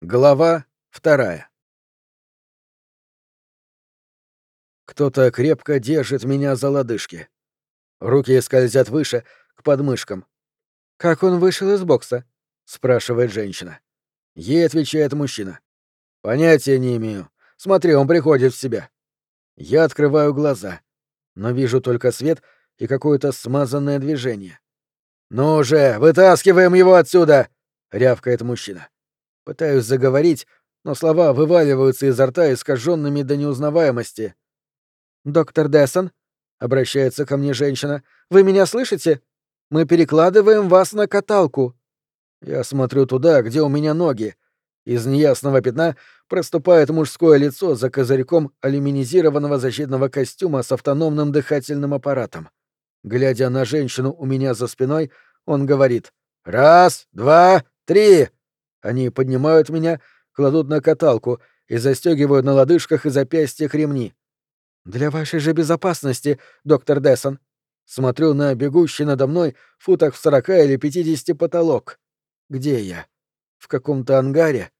Глава вторая. Кто-то крепко держит меня за лодыжки. Руки скользят выше, к подмышкам. «Как он вышел из бокса?» — спрашивает женщина. Ей отвечает мужчина. «Понятия не имею. Смотри, он приходит в себя». Я открываю глаза, но вижу только свет и какое-то смазанное движение. «Ну же, вытаскиваем его отсюда!» — рявкает мужчина. Пытаюсь заговорить, но слова вываливаются изо рта искаженными до неузнаваемости. «Доктор Дессон», — обращается ко мне женщина, — «вы меня слышите? Мы перекладываем вас на каталку». Я смотрю туда, где у меня ноги. Из неясного пятна проступает мужское лицо за козырьком алюминизированного защитного костюма с автономным дыхательным аппаратом. Глядя на женщину у меня за спиной, он говорит «Раз, два, три!» Они поднимают меня, кладут на каталку и застегивают на лодыжках и запястьях ремни. «Для вашей же безопасности, доктор Дессон». Смотрю на бегущий надо мной футах в сорока или пятидесяти потолок. Где я? В каком-то ангаре?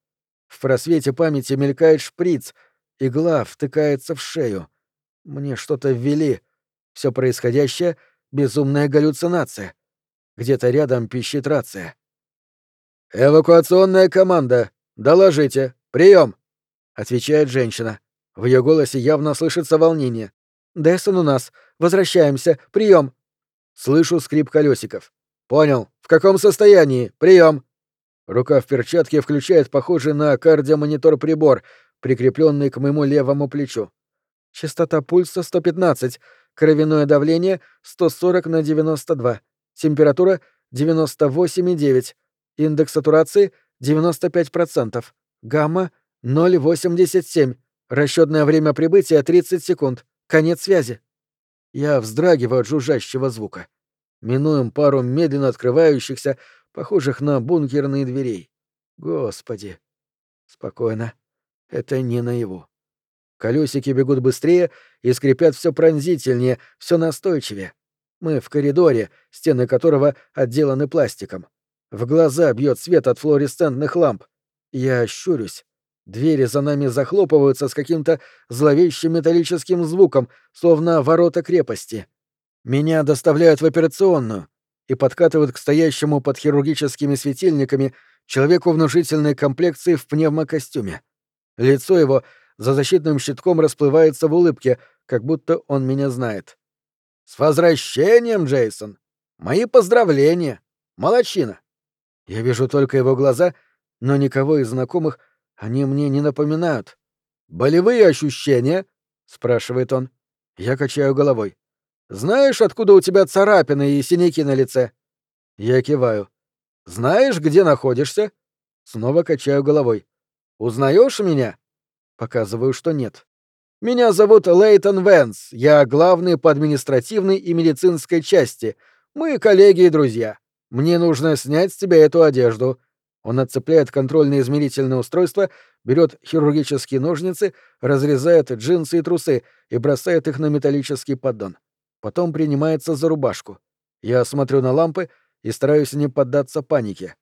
В просвете памяти мелькает шприц, игла втыкается в шею. Мне что-то ввели. Все происходящее — безумная галлюцинация. Где-то рядом пищит рация. «Эвакуационная команда! Доложите! Прием!» — отвечает женщина. В ее голосе явно слышится волнение. «Дессон у нас. Возвращаемся. Прием!» Слышу скрип колесиков. «Понял. В каком состоянии? Прием!» Рука в перчатке включает похожий на кардиомонитор прибор, прикрепленный к моему левому плечу. Частота пульса 115, кровяное давление 140 на 92, температура 98,9. Индекс сатурации 95%. Гамма 0,87. Расчетное время прибытия 30 секунд. Конец связи. Я вздрагиваю от жужжащего звука. Минуем пару медленно открывающихся, похожих на бункерные дверей. Господи. Спокойно. Это не наяву. Колесики бегут быстрее и скрипят все пронзительнее, все настойчивее. Мы в коридоре, стены которого отделаны пластиком. В глаза бьет свет от флуоресцентных ламп. Я щурюсь. Двери за нами захлопываются с каким-то зловещим металлическим звуком, словно ворота крепости. Меня доставляют в операционную и подкатывают к стоящему под хирургическими светильниками человеку внушительной комплекции в пневмокостюме. Лицо его за защитным щитком расплывается в улыбке, как будто он меня знает. «С возвращением, Джейсон! Мои поздравления! Молодчина!» Я вижу только его глаза, но никого из знакомых они мне не напоминают. «Болевые ощущения?» — спрашивает он. Я качаю головой. «Знаешь, откуда у тебя царапины и синяки на лице?» Я киваю. «Знаешь, где находишься?» Снова качаю головой. «Узнаешь меня?» Показываю, что нет. «Меня зовут Лейтон Венс. Я главный по административной и медицинской части. Мы коллеги и друзья. Мне нужно снять с тебя эту одежду. Он отцепляет контрольно-измерительное устройство, берет хирургические ножницы, разрезает джинсы и трусы и бросает их на металлический поддон. Потом принимается за рубашку. Я смотрю на лампы и стараюсь не поддаться панике.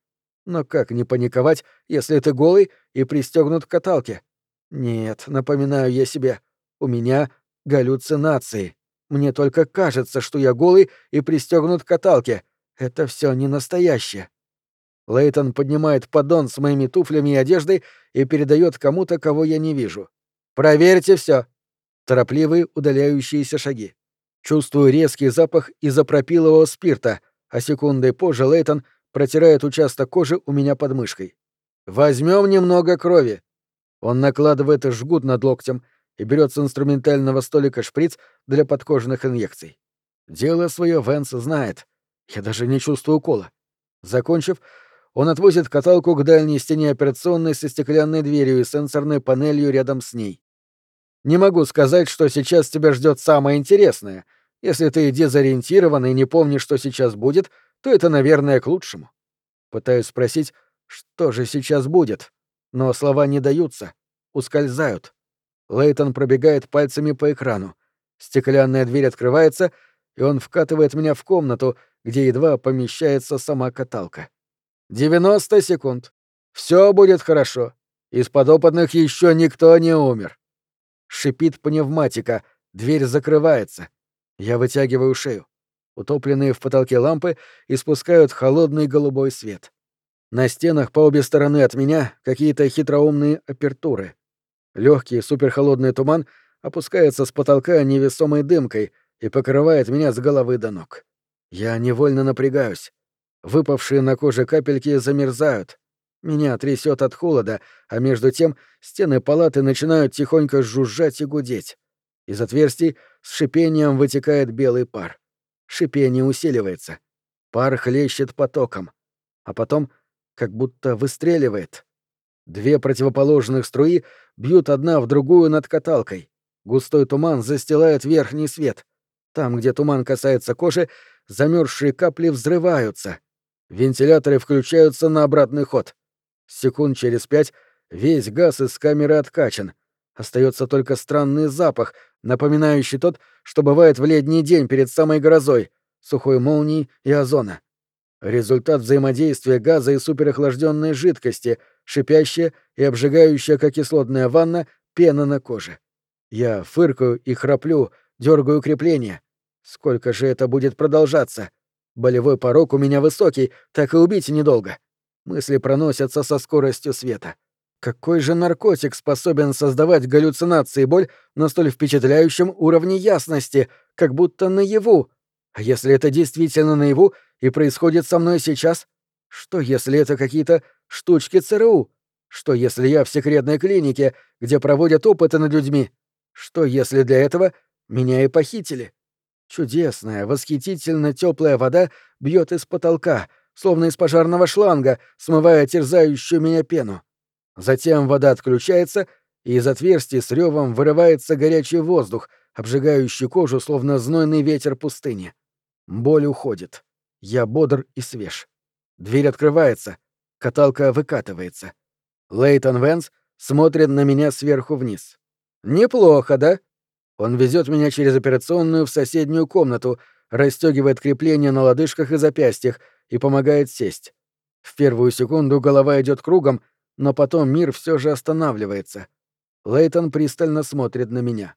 Но как не паниковать, если ты голый и пристегнут к каталке? Нет, напоминаю я себе, у меня галлюцинации. Мне только кажется, что я голый и пристегнут к каталке — это все не настоящее. Лейтон поднимает поддон с моими туфлями и одеждой и передает кому-то, кого я не вижу. Проверьте все. Торопливые удаляющиеся шаги. Чувствую резкий запах изопропилового спирта, а секундой позже Лейтон протирает участок кожи у меня под мышкой. Возьмем немного крови. Он накладывает жгут над локтем и берет с инструментального столика шприц для подкожных инъекций. Дело свое Венс знает. Я даже не чувствую укола. Закончив, он отвозит каталку к дальней стене операционной со стеклянной дверью и сенсорной панелью рядом с ней. Не могу сказать, что сейчас тебя ждет самое интересное. Если ты дезориентирован и не помнишь, что сейчас будет, то это, наверное, к лучшему. Пытаюсь спросить, что же сейчас будет, но слова не даются, ускользают. Лейтон пробегает пальцами по экрану. Стеклянная дверь открывается, и он вкатывает меня в комнату, где едва помещается сама каталка. «Девяносто секунд. Все будет хорошо. Из подопытных еще никто не умер. Шипит пневматика, дверь закрывается. Я вытягиваю шею. Утопленные в потолке лампы испускают холодный голубой свет. На стенах по обе стороны от меня какие-то хитроумные апертуры. Легкий суперхолодный туман опускается с потолка невесомой дымкой и покрывает меня с головы до ног. Я невольно напрягаюсь. Выпавшие на коже капельки замерзают. Меня трясет от холода, а между тем стены палаты начинают тихонько жужжать и гудеть. Из отверстий с шипением вытекает белый пар. Шипение усиливается. Пар хлещет потоком. А потом как будто выстреливает. Две противоположных струи бьют одна в другую над каталкой. Густой туман застилает верхний свет. Там, где туман касается кожи, замерзшие капли взрываются. Вентиляторы включаются на обратный ход. Секунд через пять весь газ из камеры откачан. Остается только странный запах, напоминающий тот, что бывает в летний день перед самой грозой, сухой молнией и озона. Результат взаимодействия газа и суперохлажденной жидкости, шипящая и обжигающая, как кислотная ванна, пена на коже. Я фыркаю и храплю, дергаю крепление. Сколько же это будет продолжаться? Болевой порог у меня высокий, так и убить недолго. Мысли проносятся со скоростью света. Какой же наркотик способен создавать галлюцинации и боль на столь впечатляющем уровне ясности, как будто наяву? А если это действительно наяву и происходит со мной сейчас? Что если это какие-то штучки ЦРУ? Что если я в секретной клинике, где проводят опыты над людьми? Что если для этого меня и похитили? Чудесная, восхитительно теплая вода бьет из потолка, словно из пожарного шланга, смывая терзающую меня пену. Затем вода отключается, и из отверстий с ревом вырывается горячий воздух, обжигающий кожу, словно знойный ветер пустыни. Боль уходит. Я бодр и свеж. Дверь открывается. Каталка выкатывается. Лейтон Венс смотрит на меня сверху вниз. «Неплохо, да?» Он везет меня через операционную в соседнюю комнату, расстегивает крепления на лодыжках и запястьях, и помогает сесть. В первую секунду голова идет кругом, но потом мир все же останавливается. Лейтон пристально смотрит на меня.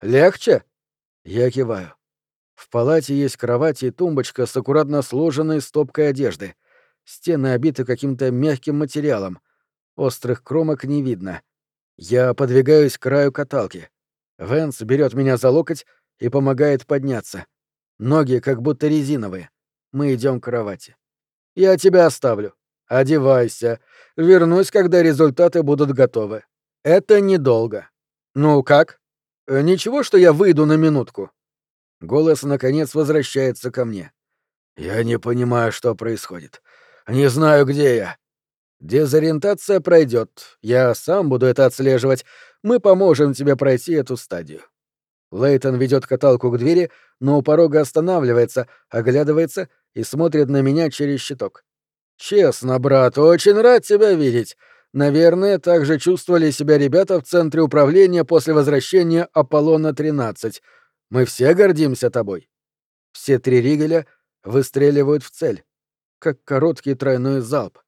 «Легче?» Я киваю. В палате есть кровать и тумбочка с аккуратно сложенной стопкой одежды. Стены обиты каким-то мягким материалом. Острых кромок не видно. Я подвигаюсь к краю каталки. Венс берет меня за локоть и помогает подняться. Ноги как будто резиновые. Мы идем к кровати. «Я тебя оставлю. Одевайся. Вернусь, когда результаты будут готовы. Это недолго. Ну как? Э, ничего, что я выйду на минутку?» Голос, наконец, возвращается ко мне. «Я не понимаю, что происходит. Не знаю, где я». «Дезориентация пройдет. Я сам буду это отслеживать. Мы поможем тебе пройти эту стадию». Лейтон ведет каталку к двери, но у порога останавливается, оглядывается и смотрит на меня через щиток. «Честно, брат, очень рад тебя видеть. Наверное, так же чувствовали себя ребята в центре управления после возвращения Аполлона-13. Мы все гордимся тобой». Все три ригеля выстреливают в цель, как короткий тройной залп.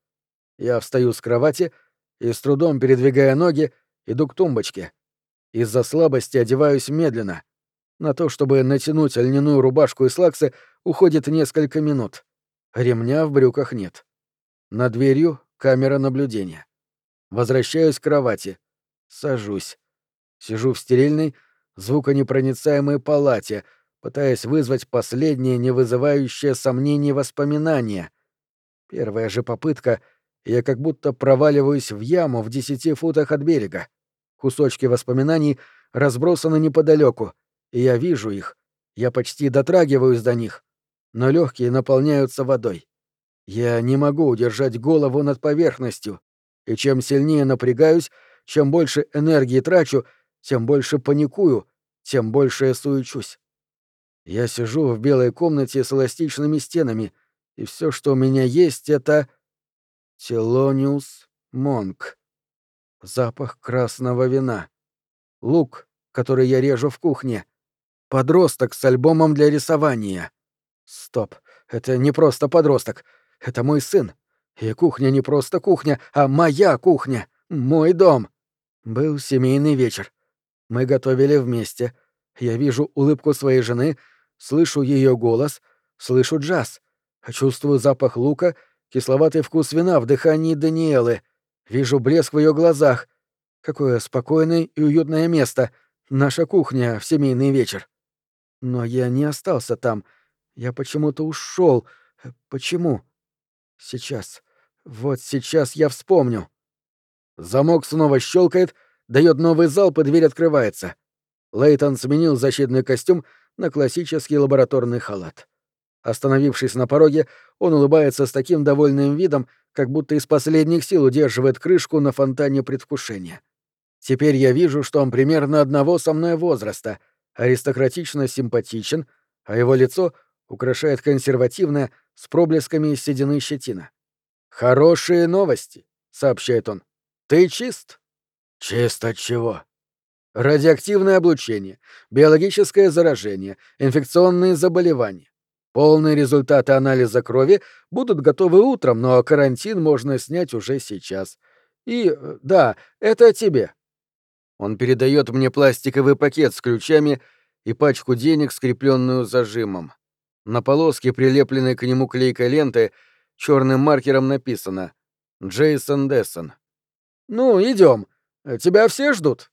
Я встаю с кровати и, с трудом передвигая ноги, иду к тумбочке. Из-за слабости одеваюсь медленно. На то, чтобы натянуть льняную рубашку и слаксы, уходит несколько минут. Ремня в брюках нет. Над дверью камера наблюдения. Возвращаюсь к кровати. Сажусь. Сижу в стерильной, звуконепроницаемой палате, пытаясь вызвать последнее, не вызывающее сомнений воспоминания. Первая же попытка, я как будто проваливаюсь в яму в десяти футах от берега. Кусочки воспоминаний разбросаны неподалеку, и я вижу их. Я почти дотрагиваюсь до них, но легкие наполняются водой. Я не могу удержать голову над поверхностью, и чем сильнее напрягаюсь, чем больше энергии трачу, тем больше паникую, тем больше я суечусь. Я сижу в белой комнате с эластичными стенами, и все, что у меня есть, это... Телониус Монк. Запах красного вина. Лук, который я режу в кухне. Подросток с альбомом для рисования. Стоп, это не просто подросток. Это мой сын. И кухня не просто кухня, а моя кухня. Мой дом. Был семейный вечер. Мы готовили вместе. Я вижу улыбку своей жены, слышу ее голос, слышу джаз. Чувствую запах лука, кисловатый вкус вина в дыхании Даниэлы. Вижу блеск в ее глазах. Какое спокойное и уютное место. Наша кухня в семейный вечер. Но я не остался там. Я почему-то ушел. Почему? Сейчас. Вот сейчас я вспомню. Замок снова щелкает, дает новый залп, и дверь открывается. Лейтон сменил защитный костюм на классический лабораторный халат. Остановившись на пороге, он улыбается с таким довольным видом, как будто из последних сил удерживает крышку на фонтане предвкушения. Теперь я вижу, что он примерно одного со мной возраста, аристократично симпатичен, а его лицо украшает консервативная с проблесками седины щетина. «Хорошие новости», — сообщает он. «Ты чист?» «Чист от чего?» «Радиоактивное облучение, биологическое заражение, инфекционные заболевания. Полные результаты анализа крови будут готовы утром, но карантин можно снять уже сейчас. И да, это тебе». Он передает мне пластиковый пакет с ключами и пачку денег, скрепленную зажимом. На полоске, прилепленной к нему клейкой ленты, черным маркером написано «Джейсон Дессон». «Ну, идем. Тебя все ждут?»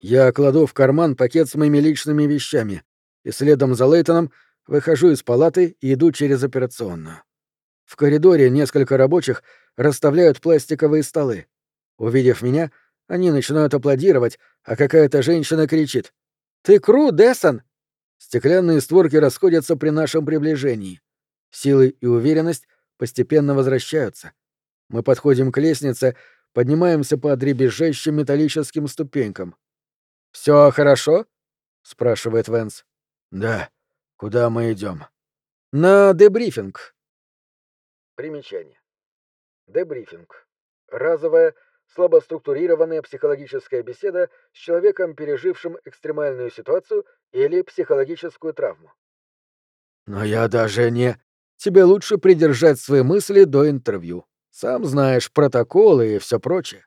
Я кладу в карман пакет с моими личными вещами и следом за Лейтоном выхожу из палаты и иду через операционную. В коридоре несколько рабочих расставляют пластиковые столы. Увидев меня, они начинают аплодировать, а какая-то женщина кричит «Ты Кру, Дессон!» Стеклянные створки расходятся при нашем приближении. Силы и уверенность постепенно возвращаются. Мы подходим к лестнице, поднимаемся по дребезжащим металлическим ступенькам. Все хорошо? спрашивает Венс. Да. Куда мы идем? На дебрифинг. Примечание. Дебрифинг. Разовая слабоструктурированная психологическая беседа с человеком, пережившим экстремальную ситуацию или психологическую травму. Но я даже не... Тебе лучше придержать свои мысли до интервью. Сам знаешь протоколы и все прочее.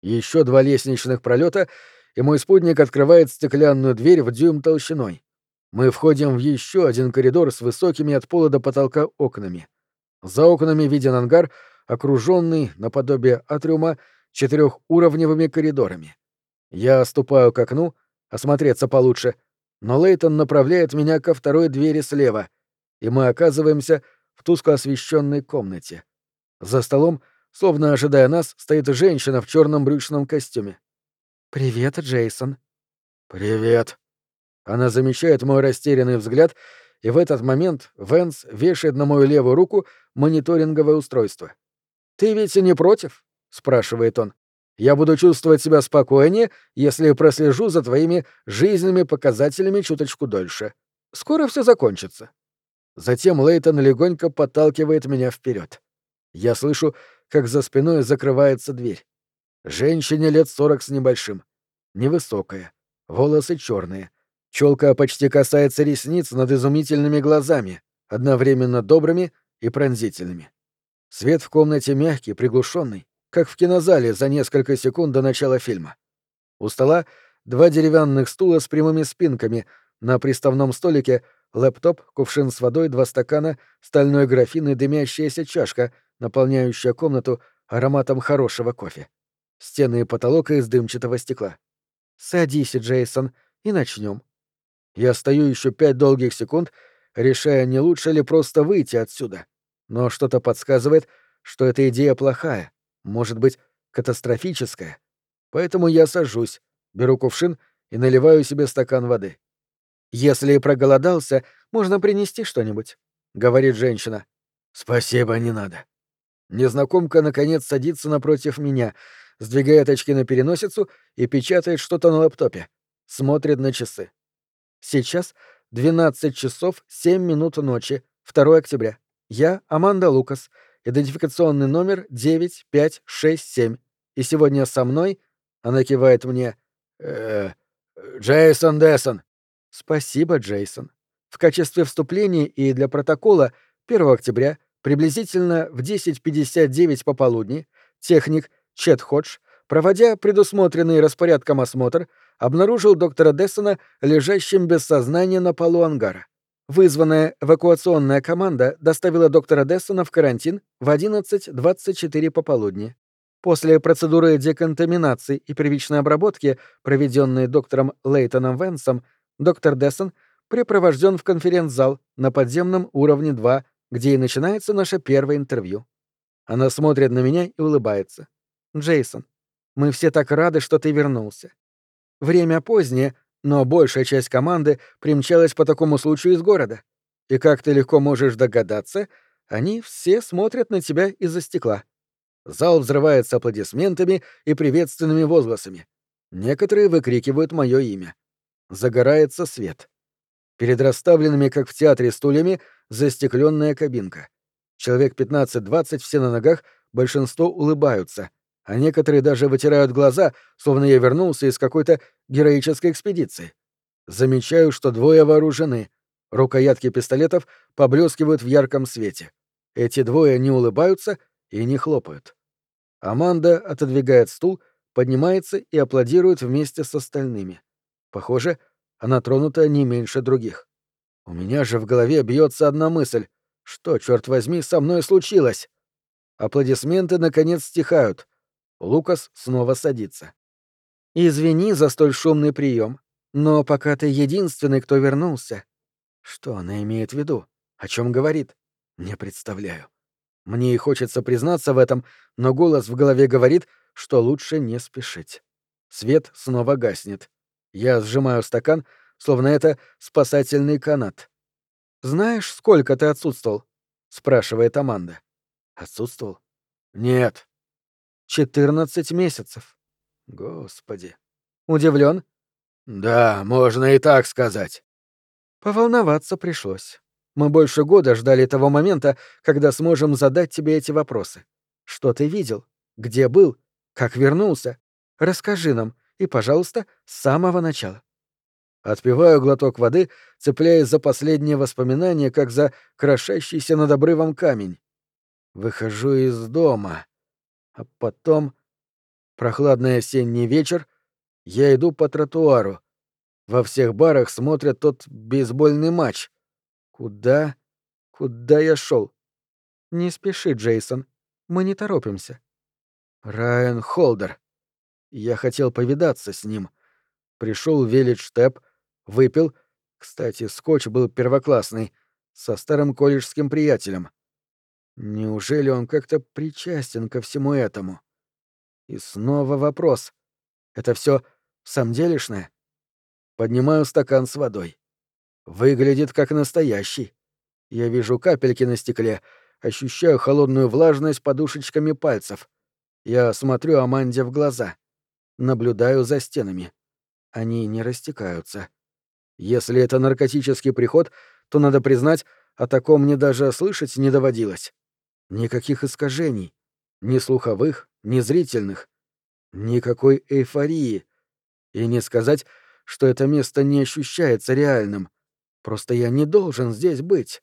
Еще два лестничных пролета, и мой спутник открывает стеклянную дверь в дюйм толщиной. Мы входим в еще один коридор с высокими от пола до потолка окнами. За окнами виден ангар, окруженный, наподобие атриума, четырехуровневыми коридорами. Я ступаю к окну, осмотреться получше, но Лейтон направляет меня ко второй двери слева, и мы оказываемся в тускло освещенной комнате. За столом, словно ожидая нас, стоит женщина в черном брючном костюме. «Привет, Джейсон». «Привет». Она замечает мой растерянный взгляд, и в этот момент Венс вешает на мою левую руку мониторинговое устройство. «Ты ведь и не против?» спрашивает он. Я буду чувствовать себя спокойнее, если прослежу за твоими жизненными показателями чуточку дольше. Скоро все закончится. Затем Лейтон легонько подталкивает меня вперед. Я слышу, как за спиной закрывается дверь. Женщине лет сорок с небольшим. Невысокая. Волосы черные. Челка почти касается ресниц над изумительными глазами, одновременно добрыми и пронзительными. Свет в комнате мягкий, приглушенный как в кинозале за несколько секунд до начала фильма. У стола два деревянных стула с прямыми спинками, на приставном столике лэптоп, кувшин с водой, два стакана, стальной графин и дымящаяся чашка, наполняющая комнату ароматом хорошего кофе. Стены и потолок из дымчатого стекла. «Садись, Джейсон, и начнем. Я стою еще пять долгих секунд, решая, не лучше ли просто выйти отсюда. Но что-то подсказывает, что эта идея плохая может быть катастрофическое. Поэтому я сажусь, беру кувшин и наливаю себе стакан воды. «Если проголодался, можно принести что-нибудь», — говорит женщина. «Спасибо, не надо». Незнакомка, наконец, садится напротив меня, сдвигает очки на переносицу и печатает что-то на лаптопе. Смотрит на часы. Сейчас 12 часов 7 минут ночи, 2 октября. Я Аманда Лукас, идентификационный номер 9567. И сегодня со мной, она кивает мне, э, Джейсон Дессон. Спасибо, Джейсон. В качестве вступления и для протокола 1 октября приблизительно в 10.59 пополудни техник Чет Ходж, проводя предусмотренный распорядком осмотр, обнаружил доктора Дессона лежащим без сознания на полу ангара. Вызванная эвакуационная команда доставила доктора Дессона в карантин в 11.24 пополудни. После процедуры деконтаминации и первичной обработки, проведенной доктором Лейтоном Венсом, доктор Дессон припровожден в конференц-зал на подземном уровне 2, где и начинается наше первое интервью. Она смотрит на меня и улыбается. «Джейсон, мы все так рады, что ты вернулся. Время позднее, но большая часть команды примчалась по такому случаю из города. И как ты легко можешь догадаться, они все смотрят на тебя из-за стекла. Зал взрывается аплодисментами и приветственными возгласами. Некоторые выкрикивают мое имя. Загорается свет. Перед расставленными, как в театре, стульями застекленная кабинка. Человек 15-20 все на ногах, большинство улыбаются, а некоторые даже вытирают глаза, словно я вернулся из какой-то героической экспедиции. Замечаю, что двое вооружены. Рукоятки пистолетов поблескивают в ярком свете. Эти двое не улыбаются и не хлопают. Аманда отодвигает стул, поднимается и аплодирует вместе с остальными. Похоже, она тронута не меньше других. У меня же в голове бьется одна мысль. Что, черт возьми, со мной случилось? Аплодисменты наконец стихают. Лукас снова садится. «Извини за столь шумный прием, но пока ты единственный, кто вернулся...» Что она имеет в виду? О чем говорит? Не представляю. Мне и хочется признаться в этом, но голос в голове говорит, что лучше не спешить. Свет снова гаснет. Я сжимаю стакан, словно это спасательный канат. «Знаешь, сколько ты отсутствовал?» — спрашивает Аманда. «Отсутствовал?» «Нет». «Четырнадцать месяцев». Господи. Удивлен? Да, можно и так сказать. Поволноваться пришлось. Мы больше года ждали того момента, когда сможем задать тебе эти вопросы. Что ты видел? Где был? Как вернулся? Расскажи нам, и, пожалуйста, с самого начала. Отпиваю глоток воды, цепляясь за последнее воспоминание, как за крошащийся над обрывом камень. Выхожу из дома. А потом Прохладный осенний вечер. Я иду по тротуару. Во всех барах смотрят тот бейсбольный матч. Куда? Куда я шел? Не спеши, Джейсон. Мы не торопимся. Райан Холдер. Я хотел повидаться с ним. Пришел в Велидж-Тэп, выпил. Кстати, скотч был первоклассный, со старым колледжским приятелем. Неужели он как-то причастен ко всему этому? И снова вопрос. Это все самделишное? Поднимаю стакан с водой. Выглядит как настоящий. Я вижу капельки на стекле, ощущаю холодную влажность подушечками пальцев. Я смотрю Аманде в глаза. Наблюдаю за стенами. Они не растекаются. Если это наркотический приход, то, надо признать, о таком мне даже слышать не доводилось. Никаких искажений. Ни слуховых, ни зрительных. Никакой эйфории. И не сказать, что это место не ощущается реальным. Просто я не должен здесь быть.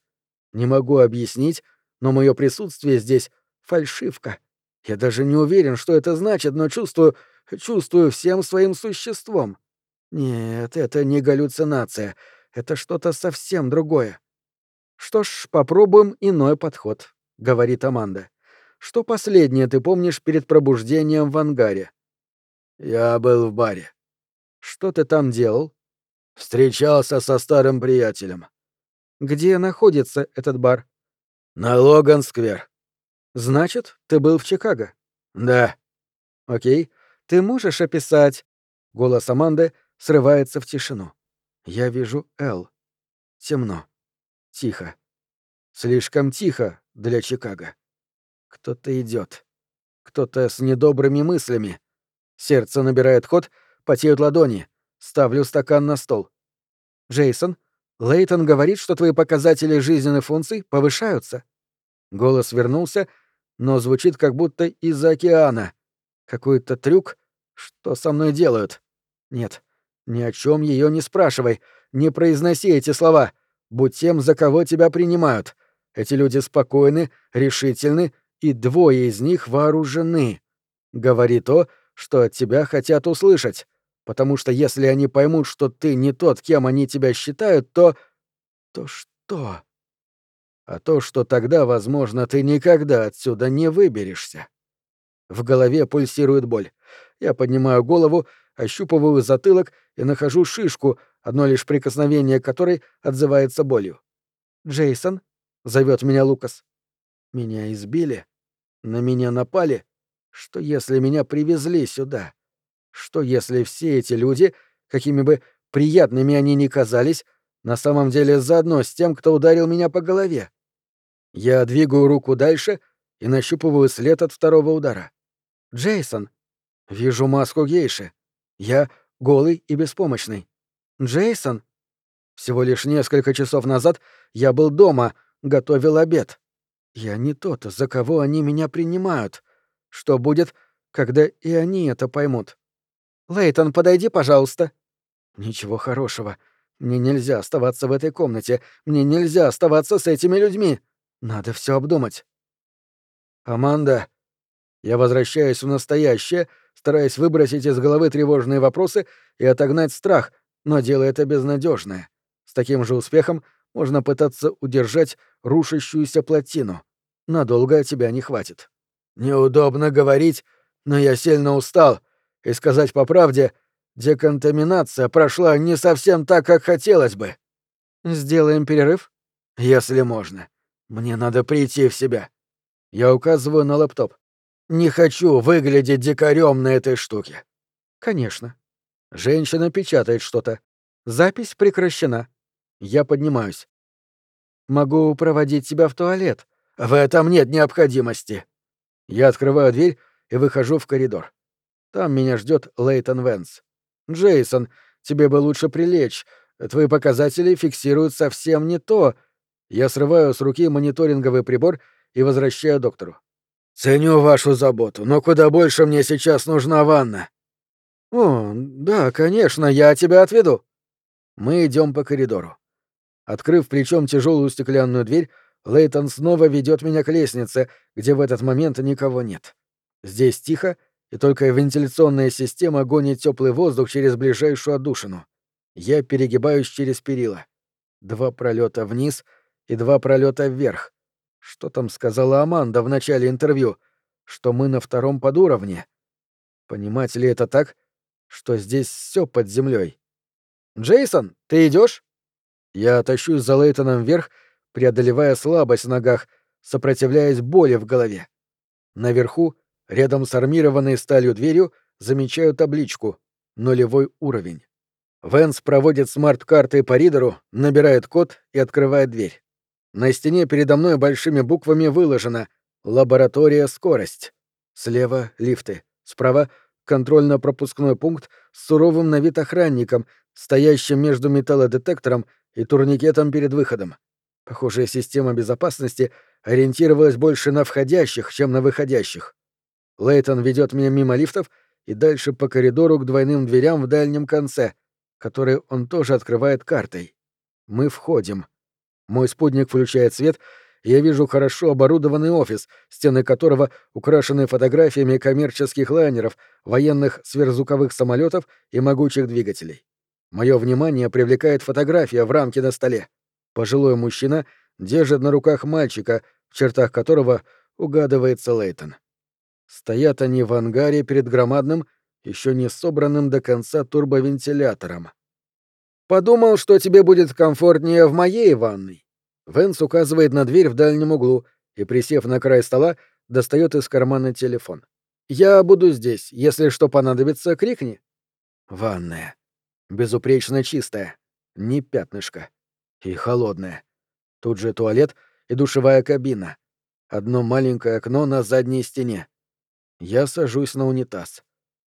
Не могу объяснить, но мое присутствие здесь — фальшивка. Я даже не уверен, что это значит, но чувствую, чувствую всем своим существом. Нет, это не галлюцинация. Это что-то совсем другое. Что ж, попробуем иной подход, — говорит Аманда. Что последнее ты помнишь перед пробуждением в ангаре? Я был в баре. Что ты там делал? Встречался со старым приятелем. Где находится этот бар? На Логан-сквер. Значит, ты был в Чикаго? Да. Окей. Ты можешь описать... Голос Аманды срывается в тишину. Я вижу Эл. Темно. Тихо. Слишком тихо для Чикаго. Кто-то идет. Кто-то с недобрыми мыслями. Сердце набирает ход, потеют ладони. Ставлю стакан на стол. Джейсон, Лейтон говорит, что твои показатели жизненных функций повышаются. Голос вернулся, но звучит как будто из-за океана. Какой-то трюк? Что со мной делают? Нет, ни о чем ее не спрашивай. Не произноси эти слова. Будь тем, за кого тебя принимают. Эти люди спокойны, решительны и двое из них вооружены. Говори то, что от тебя хотят услышать, потому что если они поймут, что ты не тот, кем они тебя считают, то... То что? А то, что тогда, возможно, ты никогда отсюда не выберешься. В голове пульсирует боль. Я поднимаю голову, ощупываю затылок и нахожу шишку, одно лишь прикосновение которой отзывается болью. «Джейсон?» — зовет меня Лукас. «Меня избили? На меня напали? Что если меня привезли сюда? Что если все эти люди, какими бы приятными они ни казались, на самом деле заодно с тем, кто ударил меня по голове? Я двигаю руку дальше и нащупываю след от второго удара. «Джейсон!» Вижу маску гейши. Я голый и беспомощный. «Джейсон!» Всего лишь несколько часов назад я был дома, готовил обед. Я не тот, за кого они меня принимают. Что будет, когда и они это поймут? Лейтон, подойди, пожалуйста. Ничего хорошего. Мне нельзя оставаться в этой комнате. Мне нельзя оставаться с этими людьми. Надо все обдумать. Аманда, я возвращаюсь в настоящее, стараясь выбросить из головы тревожные вопросы и отогнать страх, но дело это безнадежное. С таким же успехом можно пытаться удержать рушащуюся плотину. Надолго тебя не хватит. Неудобно говорить, но я сильно устал, и сказать по правде, деконтаминация прошла не совсем так, как хотелось бы. Сделаем перерыв? Если можно. Мне надо прийти в себя. Я указываю на лэптоп. Не хочу выглядеть дикарем на этой штуке. Конечно. Женщина печатает что-то. Запись прекращена. Я поднимаюсь. Могу проводить тебя в туалет. В этом нет необходимости. Я открываю дверь и выхожу в коридор. Там меня ждет Лейтон Венс. Джейсон, тебе бы лучше прилечь. Твои показатели фиксируют совсем не то. Я срываю с руки мониторинговый прибор и возвращаю доктору. Ценю вашу заботу, но куда больше мне сейчас нужна ванна. О, да, конечно, я тебя отведу. Мы идем по коридору. Открыв плечом тяжелую стеклянную дверь, Лейтон снова ведет меня к лестнице, где в этот момент никого нет. Здесь тихо, и только вентиляционная система гонит теплый воздух через ближайшую отдушину. Я перегибаюсь через перила. Два пролета вниз и два пролета вверх. Что там сказала Аманда в начале интервью? Что мы на втором подуровне? Понимать ли это так, что здесь все под землей? Джейсон, ты идешь? Я тащусь за Лейтоном вверх, преодолевая слабость в ногах, сопротивляясь боли в голове. Наверху, рядом с армированной сталью дверью, замечаю табличку «Нулевой уровень». Венс проводит смарт-картой по ридеру, набирает код и открывает дверь. На стене передо мной большими буквами выложено «Лаборатория скорость». Слева — лифты. Справа — контрольно-пропускной пункт с суровым на вид охранником, стоящим между металлодетектором и турникетом перед выходом. Похожая система безопасности ориентировалась больше на входящих, чем на выходящих. Лейтон ведет меня мимо лифтов и дальше по коридору к двойным дверям в дальнем конце, которые он тоже открывает картой. Мы входим. Мой спутник включает свет, и я вижу хорошо оборудованный офис, стены которого украшены фотографиями коммерческих лайнеров, военных сверхзвуковых самолетов и могучих двигателей. Мое внимание привлекает фотография в рамке на столе. Пожилой мужчина держит на руках мальчика, в чертах которого угадывается Лейтон. Стоят они в ангаре перед громадным, еще не собранным до конца турбовентилятором. «Подумал, что тебе будет комфортнее в моей ванной». Венс указывает на дверь в дальнем углу и, присев на край стола, достает из кармана телефон. «Я буду здесь. Если что понадобится, крикни». Ванная безупречно чистая, ни пятнышка. И холодная. Тут же туалет и душевая кабина. Одно маленькое окно на задней стене. Я сажусь на унитаз.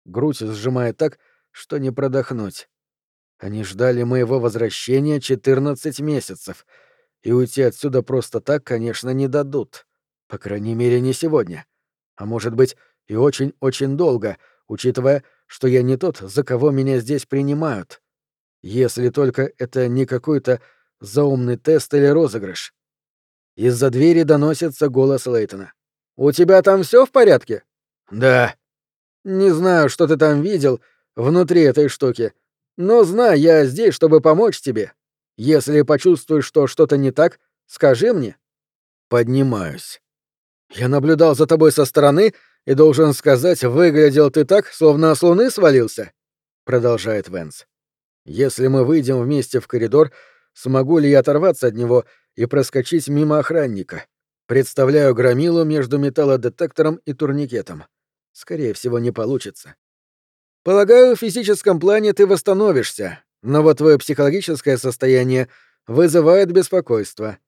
Грудь сжимает так, что не продохнуть. Они ждали моего возвращения 14 месяцев, и уйти отсюда просто так, конечно, не дадут. По крайней мере, не сегодня. А может быть, и очень-очень долго, учитывая, что я не тот, за кого меня здесь принимают. Если только это не какой-то заумный тест или розыгрыш. Из-за двери доносится голос Лейтона. «У тебя там все в порядке?» «Да». Не знаю, что ты там видел внутри этой штуки, но знай, я здесь, чтобы помочь тебе. Если почувствуешь, что что-то не так, скажи мне. Поднимаюсь. Я наблюдал за тобой со стороны и должен сказать, выглядел ты так, словно с луны свалился, продолжает Венс. Если мы выйдем вместе в коридор, смогу ли я оторваться от него и проскочить мимо охранника? Представляю громилу между металлодетектором и турникетом. Скорее всего, не получится. Полагаю, в физическом плане ты восстановишься, но вот твое психологическое состояние вызывает беспокойство.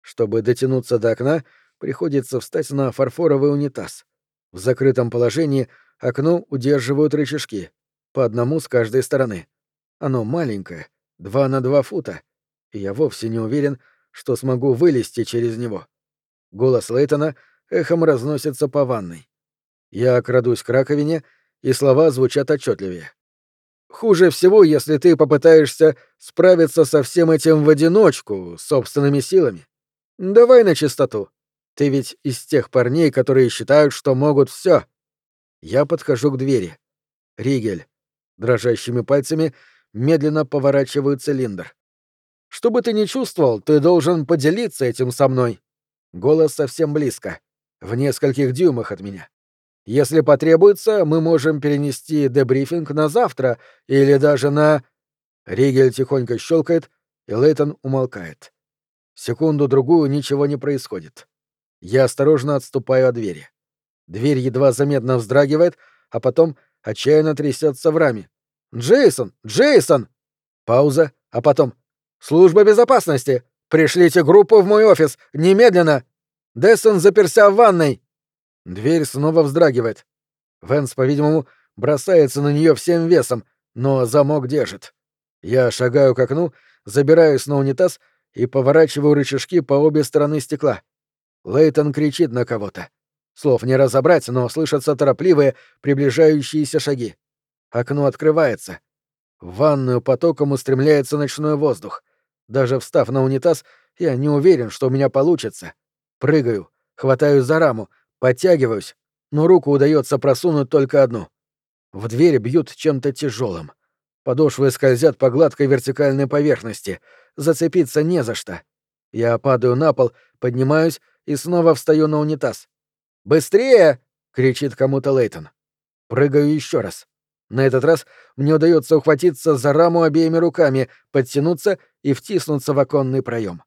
Чтобы дотянуться до окна, приходится встать на фарфоровый унитаз. В закрытом положении окно удерживают рычажки, по одному с каждой стороны. Оно маленькое, два на два фута, и я вовсе не уверен, что смогу вылезти через него. Голос Лейтона эхом разносится по ванной. Я крадусь к раковине, и слова звучат отчетливее. Хуже всего, если ты попытаешься справиться со всем этим в одиночку, собственными силами. Давай на чистоту. Ты ведь из тех парней, которые считают, что могут все. Я подхожу к двери. Ригель. Дрожащими пальцами медленно поворачивает цилиндр. Что бы ты ни чувствовал, ты должен поделиться этим со мной. Голос совсем близко, в нескольких дюймах от меня. Если потребуется, мы можем перенести дебрифинг на завтра или даже на... Ригель тихонько щелкает, и Лейтон умолкает. Секунду-другую ничего не происходит. Я осторожно отступаю от двери. Дверь едва заметно вздрагивает, а потом отчаянно трясется в раме. «Джейсон! Джейсон!» Пауза, а потом «Служба безопасности! Пришлите группу в мой офис! Немедленно! Дессон заперся в ванной!» Дверь снова вздрагивает. Венс, по-видимому, бросается на нее всем весом, но замок держит. Я шагаю к окну, забираюсь на унитаз и поворачиваю рычажки по обе стороны стекла. Лейтон кричит на кого-то. Слов не разобрать, но слышатся торопливые, приближающиеся шаги. Окно открывается. В ванную потоком устремляется ночной воздух. Даже встав на унитаз, я не уверен, что у меня получится. Прыгаю, хватаюсь за раму, подтягиваюсь, но руку удается просунуть только одну. В дверь бьют чем-то тяжелым. Подошвы скользят по гладкой вертикальной поверхности. Зацепиться не за что. Я падаю на пол, поднимаюсь и снова встаю на унитаз. «Быстрее!» — кричит кому-то Лейтон. Прыгаю еще раз. На этот раз мне удается ухватиться за раму обеими руками, подтянуться и втиснуться в оконный проем.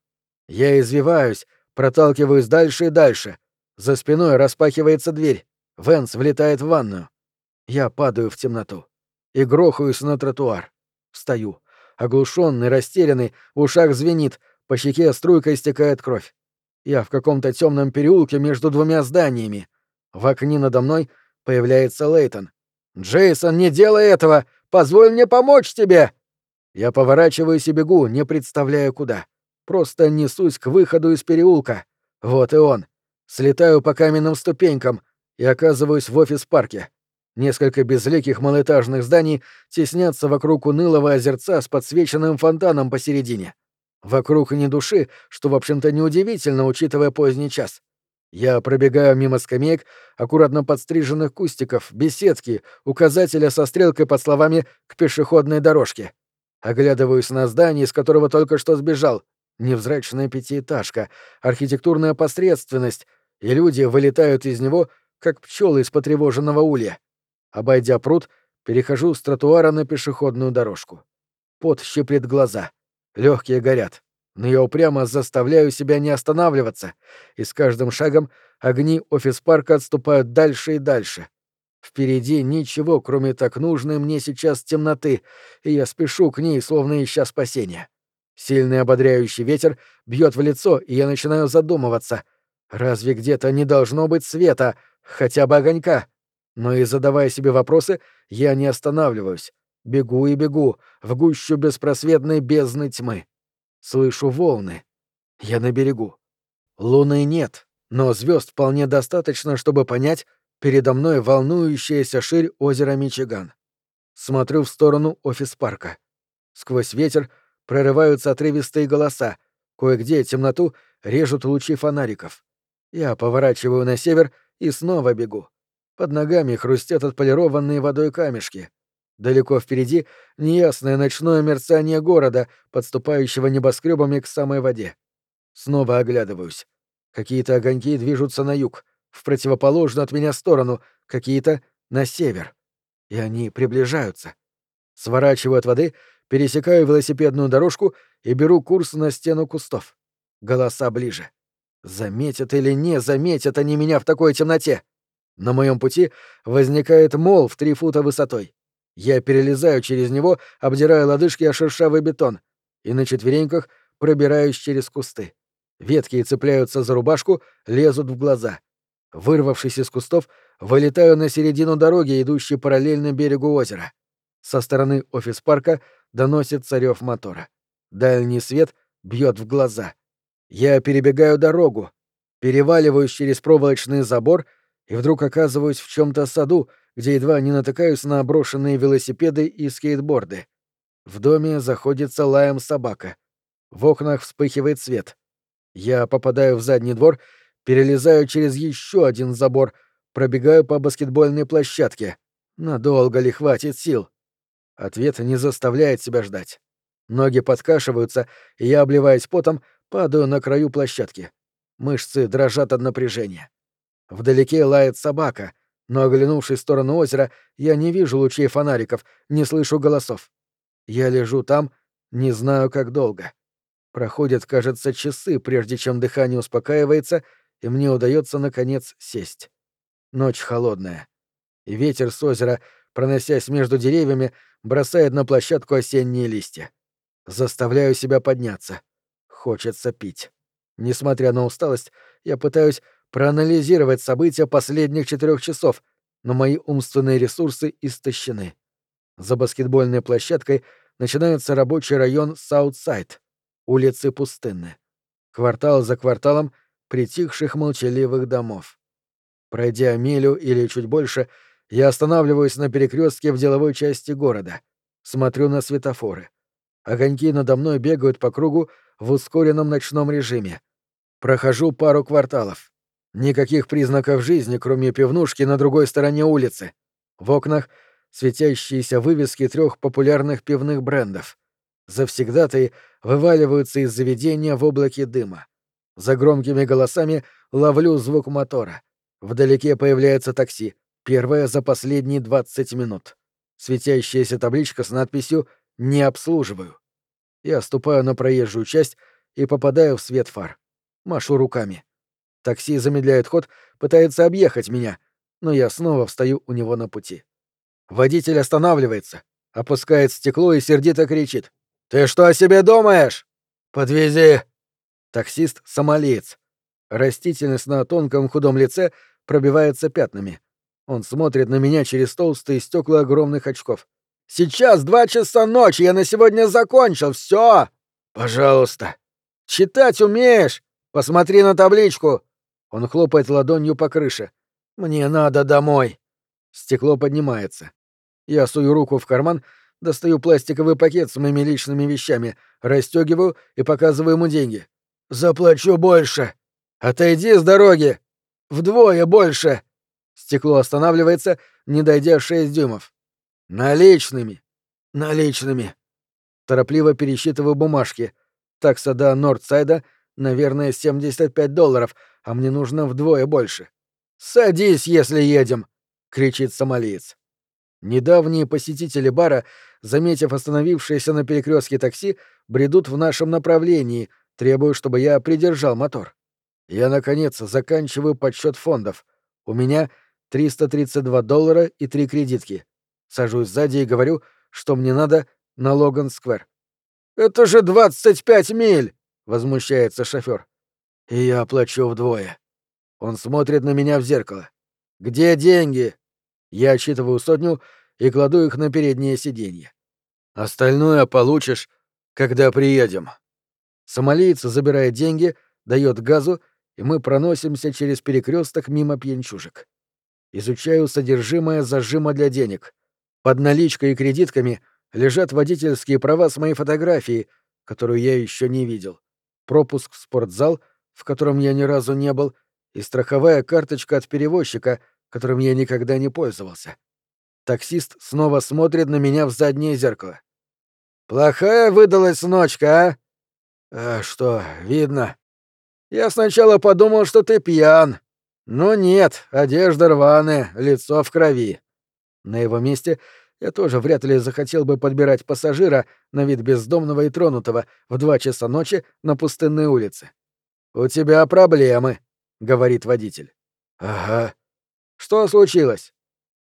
Я извиваюсь, проталкиваюсь дальше и дальше. За спиной распахивается дверь. Венс влетает в ванную. Я падаю в темноту и грохаюсь на тротуар. Встаю. Оглушенный, растерянный, в ушах звенит, по щеке струйкой стекает кровь. Я в каком-то темном переулке между двумя зданиями. В окне надо мной появляется Лейтон. «Джейсон, не делай этого! Позволь мне помочь тебе!» Я поворачиваюсь и бегу, не представляя куда. Просто несусь к выходу из переулка. Вот и он. Слетаю по каменным ступенькам и оказываюсь в офис-парке. Несколько безликих малоэтажных зданий теснятся вокруг унылого озерца с подсвеченным фонтаном посередине. Вокруг ни души, что, в общем-то, неудивительно, учитывая поздний час. Я пробегаю мимо скамеек, аккуратно подстриженных кустиков, беседки, указателя со стрелкой под словами «к пешеходной дорожке». Оглядываюсь на здание, из которого только что сбежал. Невзрачная пятиэтажка, архитектурная посредственность, и люди вылетают из него, как пчелы из потревоженного улья. Обойдя пруд, перехожу с тротуара на пешеходную дорожку. Пот щиплет глаза. Легкие горят но я упрямо заставляю себя не останавливаться, и с каждым шагом огни офис-парка отступают дальше и дальше. Впереди ничего, кроме так нужной мне сейчас темноты, и я спешу к ней, словно ища спасения. Сильный ободряющий ветер бьет в лицо, и я начинаю задумываться. Разве где-то не должно быть света, хотя бы огонька? Но и задавая себе вопросы, я не останавливаюсь. Бегу и бегу, в гущу беспросветной бездны тьмы. Слышу волны. Я на берегу. Луны нет, но звезд вполне достаточно, чтобы понять, передо мной волнующаяся ширь озера Мичиган. Смотрю в сторону офис-парка. Сквозь ветер прорываются отрывистые голоса, кое-где темноту режут лучи фонариков. Я поворачиваю на север и снова бегу. Под ногами хрустят отполированные водой камешки. Далеко впереди неясное ночное мерцание города, подступающего небоскребами к самой воде. Снова оглядываюсь. Какие-то огоньки движутся на юг, в противоположную от меня сторону, какие-то — на север. И они приближаются. Сворачиваю от воды, пересекаю велосипедную дорожку и беру курс на стену кустов. Голоса ближе. Заметят или не заметят они меня в такой темноте? На моем пути возникает мол в три фута высотой. Я перелезаю через него, обдирая лодыжки о шершавый бетон, и на четвереньках пробираюсь через кусты. Ветки цепляются за рубашку, лезут в глаза. Вырвавшись из кустов, вылетаю на середину дороги, идущей параллельно берегу озера. Со стороны офис-парка доносится рев мотора. Дальний свет бьет в глаза. Я перебегаю дорогу, переваливаюсь через проволочный забор и вдруг оказываюсь в чем-то саду, где едва не натыкаюсь на брошенные велосипеды и скейтборды. В доме заходится лаем собака. В окнах вспыхивает свет. Я попадаю в задний двор, перелезаю через еще один забор, пробегаю по баскетбольной площадке. Надолго ли хватит сил? Ответ не заставляет себя ждать. Ноги подкашиваются, и я, обливаясь потом, падаю на краю площадки. Мышцы дрожат от напряжения. Вдалеке лает собака, но, оглянувшись в сторону озера, я не вижу лучей фонариков, не слышу голосов. Я лежу там, не знаю, как долго. Проходят, кажется, часы, прежде чем дыхание успокаивается, и мне удается, наконец, сесть. Ночь холодная. И ветер с озера, проносясь между деревьями, бросает на площадку осенние листья. Заставляю себя подняться. Хочется пить. Несмотря на усталость, я пытаюсь проанализировать события последних четырех часов, но мои умственные ресурсы истощены. За баскетбольной площадкой начинается рабочий район Саутсайд. Улицы пустынны. Квартал за кварталом притихших молчаливых домов. Пройдя милю или чуть больше, я останавливаюсь на перекрестке в деловой части города. Смотрю на светофоры. Огоньки надо мной бегают по кругу в ускоренном ночном режиме. Прохожу пару кварталов. Никаких признаков жизни, кроме пивнушки на другой стороне улицы. В окнах светящиеся вывески трех популярных пивных брендов. Завсегдатые вываливаются из заведения в облаке дыма. За громкими голосами ловлю звук мотора. Вдалеке появляется такси, первое за последние 20 минут. Светящаяся табличка с надписью «Не обслуживаю». Я ступаю на проезжую часть и попадаю в свет фар. Машу руками. Такси замедляет ход, пытается объехать меня, но я снова встаю у него на пути. Водитель останавливается, опускает стекло и сердито кричит. «Ты что о себе думаешь? Подвези!» Таксист — сомалиец. Растительность на тонком худом лице пробивается пятнами. Он смотрит на меня через толстые стекла огромных очков. «Сейчас два часа ночи, я на сегодня закончил, все. «Пожалуйста». «Читать умеешь? Посмотри на табличку. Он хлопает ладонью по крыше. «Мне надо домой!» Стекло поднимается. Я сую руку в карман, достаю пластиковый пакет с моими личными вещами, расстегиваю и показываю ему деньги. «Заплачу больше!» «Отойди с дороги!» «Вдвое больше!» Стекло останавливается, не дойдя шесть дюймов. «Наличными!» «Наличными!» Торопливо пересчитываю бумажки. Такса до Нордсайда, наверное, 75 долларов, а мне нужно вдвое больше. «Садись, если едем!» — кричит сомалиец. Недавние посетители бара, заметив остановившееся на перекрестке такси, бредут в нашем направлении, требуя, чтобы я придержал мотор. Я, наконец, заканчиваю подсчет фондов. У меня 332 доллара и три кредитки. Сажусь сзади и говорю, что мне надо на Логан-сквер. «Это же 25 миль!» — возмущается шофер и я оплачу вдвое. Он смотрит на меня в зеркало. «Где деньги?» Я отсчитываю сотню и кладу их на переднее сиденье. «Остальное получишь, когда приедем». Сомалиец забирает деньги, дает газу, и мы проносимся через перекресток мимо пьянчужек. Изучаю содержимое зажима для денег. Под наличкой и кредитками лежат водительские права с моей фотографией, которую я еще не видел. Пропуск в спортзал — в котором я ни разу не был, и страховая карточка от перевозчика, которым я никогда не пользовался. Таксист снова смотрит на меня в заднее зеркало. «Плохая выдалась ночка, а?» «А что, видно?» «Я сначала подумал, что ты пьян. Но нет, одежда рваная, лицо в крови». На его месте я тоже вряд ли захотел бы подбирать пассажира на вид бездомного и тронутого в два часа ночи на пустынной улице. «У тебя проблемы», — говорит водитель. «Ага. Что случилось?»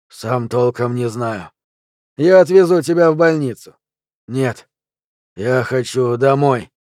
«Сам толком не знаю. Я отвезу тебя в больницу». «Нет. Я хочу домой».